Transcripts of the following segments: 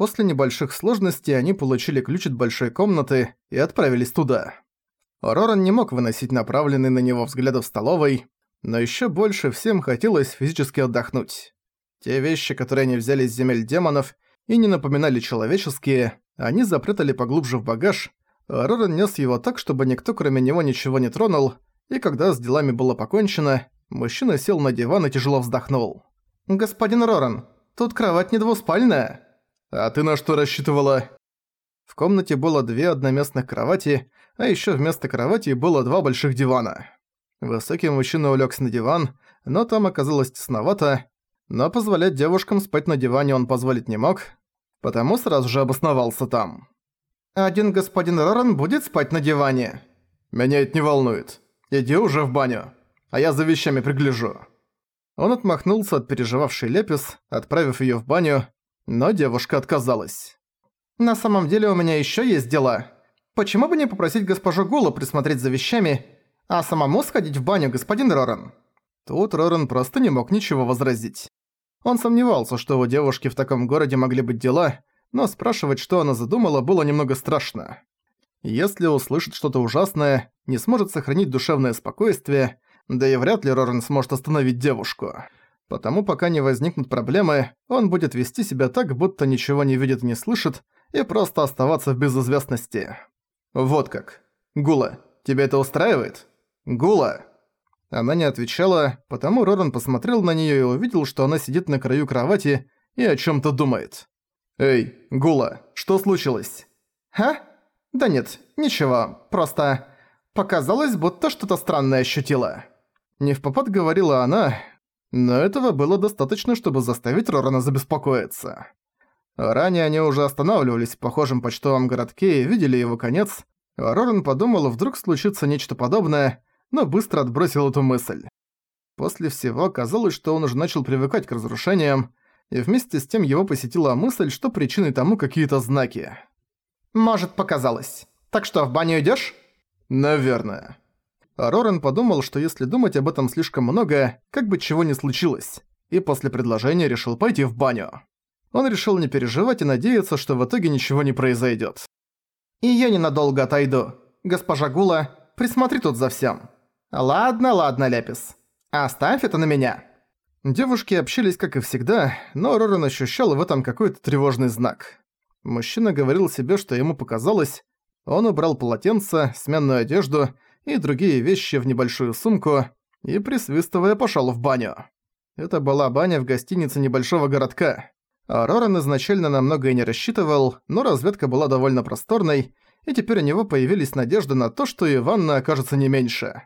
После небольших сложностей они получили ключ от большой комнаты и отправились туда. Роран не мог выносить направленные на него взгляды в столовой, но ещё больше всем хотелось физически отдохнуть. Те вещи, которые они взяли с земель демонов и не напоминали человеческие, они запрятали поглубже в багаж, а Роран нес его так, чтобы никто кроме него ничего не тронул, и когда с делами было покончено, мужчина сел на диван и тяжело вздохнул. «Господин Роран, тут кровать не двуспальная». «А ты на что рассчитывала?» В комнате было две одноместных кровати, а ещё вместо кровати было два больших дивана. Высокий мужчина улегся на диван, но там оказалось тесновато, но позволять девушкам спать на диване он позволить не мог, потому сразу же обосновался там. «Один господин Роран будет спать на диване?» «Меня это не волнует. Иди уже в баню, а я за вещами пригляжу». Он отмахнулся от переживавшей Лепис, отправив её в баню, но девушка отказалась. «На самом деле у меня ещё есть дела. Почему бы не попросить госпожу Гулу присмотреть за вещами, а самому сходить в баню, господин Роран?» Тут Роран просто не мог ничего возразить. Он сомневался, что у девушки в таком городе могли быть дела, но спрашивать, что она задумала, было немного страшно. Если услышит что-то ужасное, не сможет сохранить душевное спокойствие, да и вряд ли Рорен сможет остановить девушку. Потому пока не возникнут проблемы, он будет вести себя так, будто ничего не видит и не слышит, и просто оставаться в безызвестности. Вот как. Гула, тебя это устраивает? Гула! Она не отвечала, потому Роран посмотрел на неё и увидел, что она сидит на краю кровати и о чём-то думает. «Эй, Гула, что случилось?» «А? Да нет, ничего, просто... Показалось, будто что-то странное ощутила». Не в попад говорила она, но этого было достаточно, чтобы заставить Рорана забеспокоиться. Ранее они уже останавливались в похожем почтовом городке и видели его конец, Роран подумал, вдруг случится нечто подобное, но быстро отбросил эту мысль. После всего казалось, что он уже начал привыкать к разрушениям, и вместе с тем его посетила мысль, что причиной тому какие-то знаки. «Может, показалось. Так что, в баню идёшь?» «Наверное». А Рорен подумал, что если думать об этом слишком много, как бы чего ни случилось, и после предложения решил пойти в баню. Он решил не переживать и надеяться, что в итоге ничего не произойдет. «И я ненадолго отойду. Госпожа Гула, присмотри тут за всем. «Ладно, ладно, Лепис. Оставь это на меня». Девушки общались, как и всегда, но Роран ощущал в этом какой-то тревожный знак. Мужчина говорил себе, что ему показалось. Он убрал полотенце, сменную одежду и другие вещи в небольшую сумку и, присвистывая, пошёл в баню. Это была баня в гостинице небольшого городка. Роран изначально на многое не рассчитывал, но разведка была довольно просторной, и теперь у него появились надежды на то, что и ванна окажется не меньше.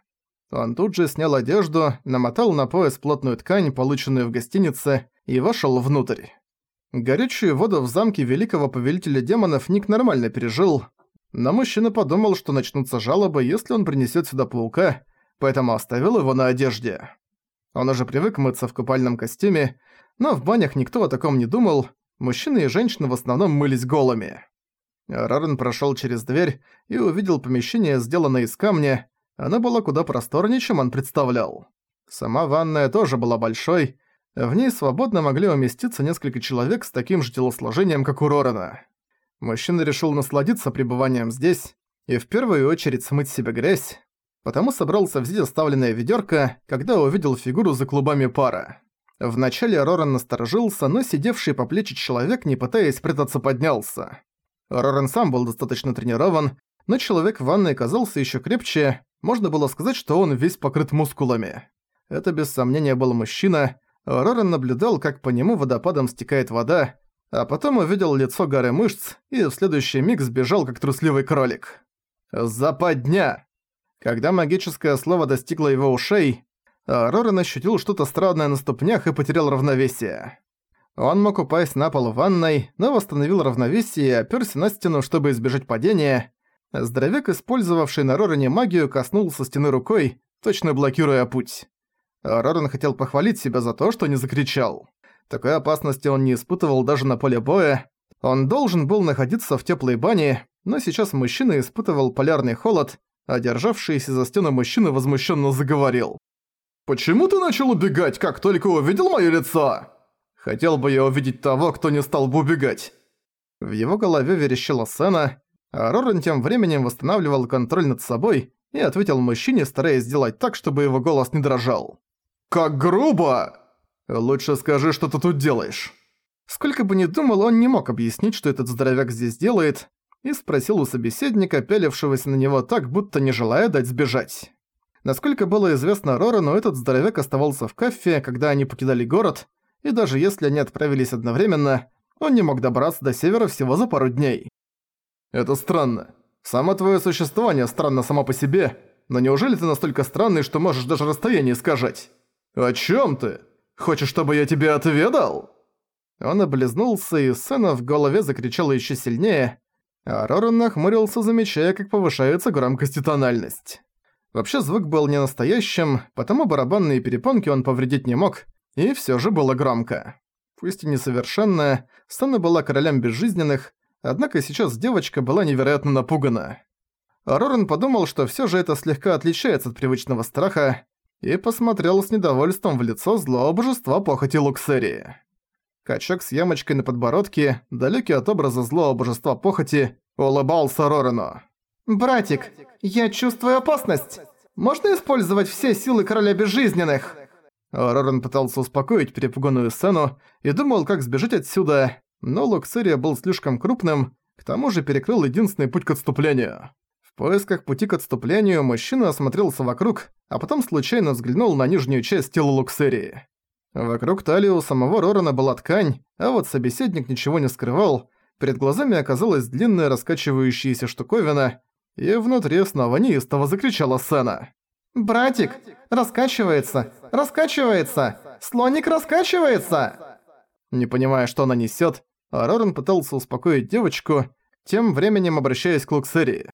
Он тут же снял одежду, намотал на пояс плотную ткань, полученную в гостинице, и вошел внутрь. Горячую воду в замке великого повелителя демонов Ник нормально пережил, но мужчина подумал, что начнутся жалобы, если он принесет сюда паука, поэтому оставил его на одежде. Он уже привык мыться в купальном костюме, но в банях никто о таком не думал, мужчины и женщины в основном мылись голыми. Рарен прошел через дверь и увидел помещение, сделанное из камня, она была куда просторнее, чем он представлял. Сама ванная тоже была большой, в ней свободно могли уместиться несколько человек с таким же телосложением, как у Рорана. Мужчина решил насладиться пребыванием здесь и в первую очередь смыть себе грязь, потому собрался взять оставленное ведерко, когда увидел фигуру за клубами пара. Вначале Роран насторожился, но сидевший по плечи человек, не пытаясь прятаться, поднялся. Роран сам был достаточно тренирован, но человек в ванной казался еще крепче, можно было сказать, что он весь покрыт мускулами. Это без сомнения был мужчина. Рорен наблюдал, как по нему водопадом стекает вода, а потом увидел лицо горы мышц и в следующий миг сбежал, как трусливый кролик. «Западня!» Когда магическое слово достигло его ушей, Рорен ощутил что-то странное на ступнях и потерял равновесие. Он мог упасть на пол в ванной, но восстановил равновесие и опёрся на стену, чтобы избежать падения. Здоровяк, использовавший на Роране магию, коснулся стены рукой, точно блокируя путь. Роран хотел похвалить себя за то, что не закричал. Такой опасности он не испытывал даже на поле боя. Он должен был находиться в теплой бане, но сейчас мужчина испытывал полярный холод, а державшийся за стену мужчина возмущенно заговорил. «Почему ты начал убегать, как только увидел моё лицо?» «Хотел бы я увидеть того, кто не стал бы убегать». В его голове верещала сцена, а Роран тем временем восстанавливал контроль над собой и ответил мужчине, стараясь сделать так, чтобы его голос не дрожал. «Как грубо!» «Лучше скажи, что ты тут делаешь». Сколько бы ни думал, он не мог объяснить, что этот здоровяк здесь делает, и спросил у собеседника, пялившегося на него так, будто не желая дать сбежать. Насколько было известно Рорану, этот здоровяк оставался в кафе, когда они покидали город, и даже если они отправились одновременно, он не мог добраться до севера всего за пару дней. «Это странно. Само твое существование странно само по себе, но неужели ты настолько странный, что можешь даже расстояние искажать? О чем ты? Хочешь, чтобы я тебе отведал?» Он облизнулся, и сцена в голове закричала еще сильнее, а Роран нахмурился, замечая, как повышается громкость и тональность. Вообще звук был не настоящим, потому барабанные перепонки он повредить не мог, и все же было громко пусть и несовершенная, Сана была королем безжизненных, однако сейчас девочка была невероятно напугана. Роран подумал, что всё же это слегка отличается от привычного страха, и посмотрел с недовольством в лицо злого божества похоти Луксерии. Качок с ямочкой на подбородке, далекий от образа злого божества похоти, улыбался Рорану. «Братик, я чувствую опасность! Можно использовать все силы короля безжизненных?» Роран пытался успокоить перепуганную сцену и думал, как сбежать отсюда, но Локсерия был слишком крупным, к тому же перекрыл единственный путь к отступлению. В поисках пути к отступлению мужчина осмотрелся вокруг, а потом случайно взглянул на нижнюю часть тела Луксерии. Вокруг талии у самого Рорана была ткань, а вот собеседник ничего не скрывал, перед глазами оказалась длинная раскачивающаяся штуковина, и внутри снова неистово закричала сцена. «Братик, раскачивается! Раскачивается! Слоник раскачивается!» Не понимая, что она несёт, Роран пытался успокоить девочку, тем временем обращаясь к Луксерии.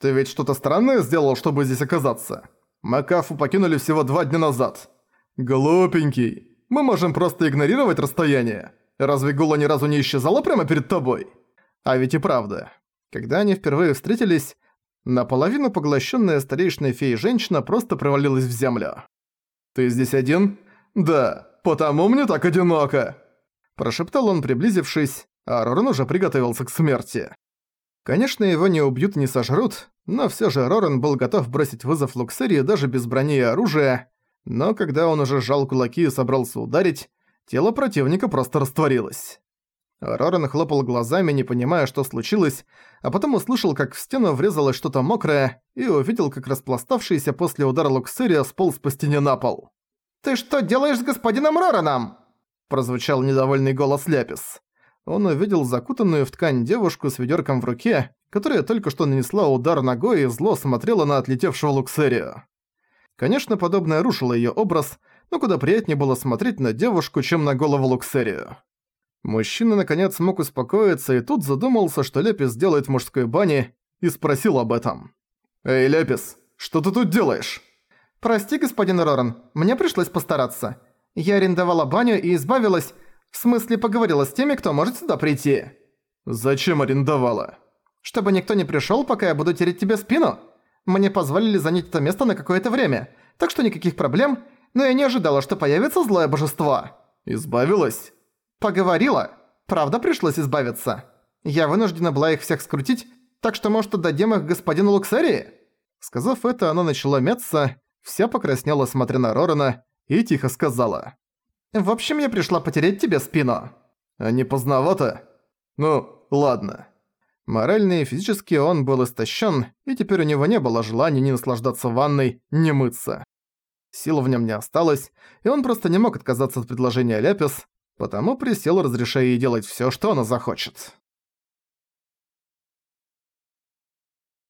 «Ты ведь что-то странное сделал, чтобы здесь оказаться? Макафу покинули всего два дня назад. Глупенький, мы можем просто игнорировать расстояние. Разве Гула ни разу не исчезала прямо перед тобой? А ведь и правда. Когда они впервые встретились, Наполовину поглощенная старейшиной феей женщина просто провалилась в землю. «Ты здесь один?» «Да, потому мне так одиноко!» Прошептал он, приблизившись, а Роран уже приготовился к смерти. Конечно, его не убьют и не сожрут, но всё же Роран был готов бросить вызов Луксерии даже без брони и оружия, но когда он уже сжал кулаки и собрался ударить, тело противника просто растворилось. Роран хлопал глазами, не понимая, что случилось, а потом услышал, как в стену врезалось что-то мокрое, и увидел, как распластавшийся после удара Луксерия сполз по стене на пол. «Ты что делаешь с господином Рораном?» прозвучал недовольный голос Ляпис. Он увидел закутанную в ткань девушку с ведерком в руке, которая только что нанесла удар ногой и зло смотрела на отлетевшего Луксерию. Конечно, подобное рушило её образ, но куда приятнее было смотреть на девушку, чем на голову Луксерию. Мужчина наконец смог успокоиться и тут задумался, что Лепис делает в мужской бане, и спросил об этом. «Эй, Лепис, что ты тут делаешь?» «Прости, господин Роран, мне пришлось постараться. Я арендовала баню и избавилась... В смысле, поговорила с теми, кто может сюда прийти». «Зачем арендовала?» «Чтобы никто не пришёл, пока я буду тереть тебе спину. Мне позволили занять это место на какое-то время, так что никаких проблем, но я не ожидала, что появится злое божество». «Избавилась?» «Поговорила. Правда пришлось избавиться. Я вынуждена была их всех скрутить, так что, может, отдадим их господину Луксерии?» Сказав это, она начала мяться, вся покраснела, смотря на Рорана, и тихо сказала. «В общем, я пришла потереть тебе спину». «А не поздновато?» «Ну, ладно». Морально и физически он был истощен, и теперь у него не было желания ни наслаждаться ванной, ни мыться. Сил в нем не осталось, и он просто не мог отказаться от предложения Ляпис, потому присел, разрешая ей делать всё, что она захочет.